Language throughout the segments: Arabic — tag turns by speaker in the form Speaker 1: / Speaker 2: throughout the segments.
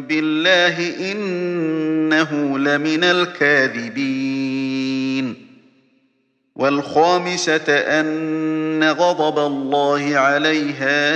Speaker 1: بالله إنه لمن الكاذبين. والخامسة أن غضب الله عليها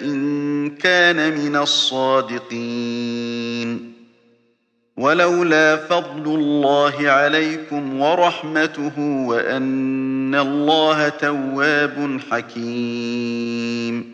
Speaker 1: إن كان من الصادقين. ولولا فضل الله عليكم ورحمته وأن الله تواب حكيم.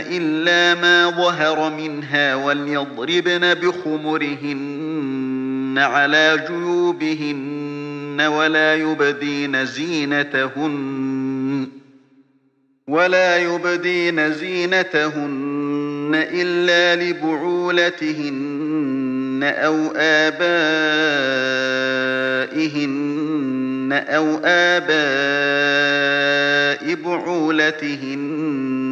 Speaker 1: إلا ما ظهر منها وليضربن بخمرهن على جيوبهن ولا يبدين زينتهن ولا يبدين زينتهن إلا لبعولتهن أو آبائهن أو آباء بعولتهن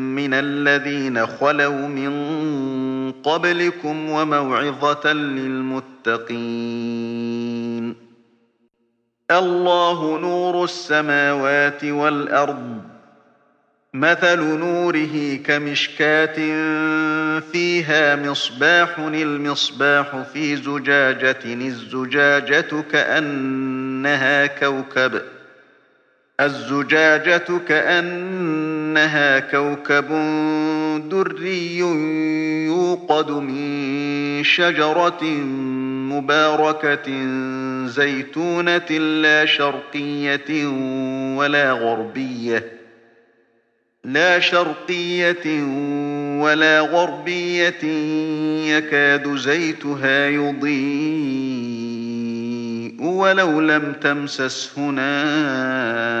Speaker 1: من الذين خلوا من قبلكم وموعظة للمتقين. الله نور السماوات والأرض مثل نوره كمشكاة فيها مصباح المصباح في زجاجة الزجاجة كأنها كوكب الزجاجة كأنها كوكب دري يوقد من شجرة مباركة زيتونة لا شرقية ولا غربية. لا شرقية ولا غربية يكاد زيتها يضيء ولو لم تمسسه نار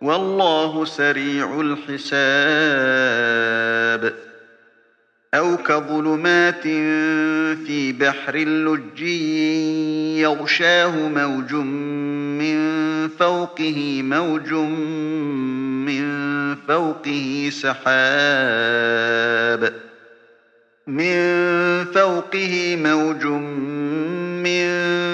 Speaker 1: والله سريع الحساب. أو كظلمات في بحر لجي يغشاه موج من فوقه موج من فوقه سحاب. من فوقه موج من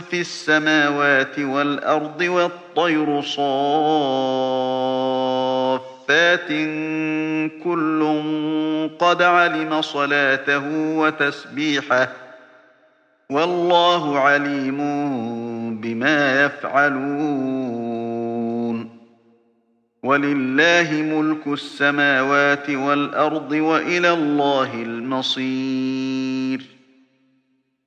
Speaker 1: في السماوات والأرض والطير صافات كل قد علم صلاته وتسبيحه والله عليم بما يفعلون ولله ملك السماوات والأرض وإلى الله المصير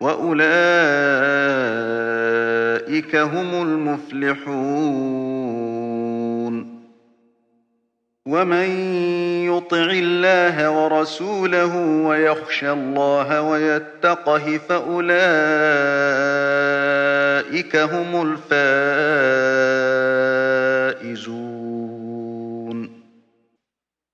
Speaker 1: وأولئك هم المفلحون ومن يطع الله ورسوله ويخشى الله ويتقه فأولئك هم الفائزون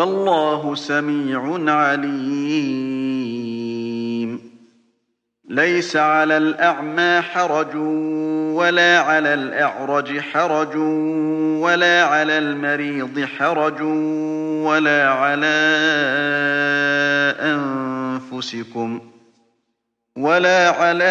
Speaker 1: والله سميع عليم. ليس على الأعمى حرج ولا على الأعرج حرج ولا على المريض حرج ولا على أنفسكم ولا على